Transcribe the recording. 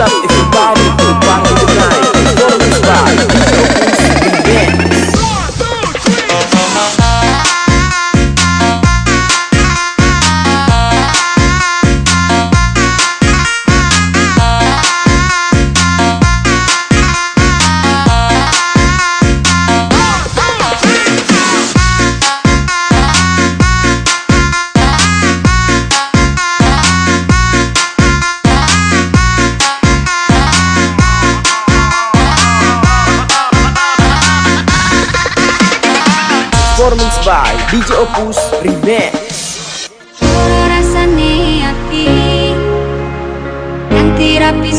up if you bomb me DJ Opus Remix. Ora rasane ati Nanti rapi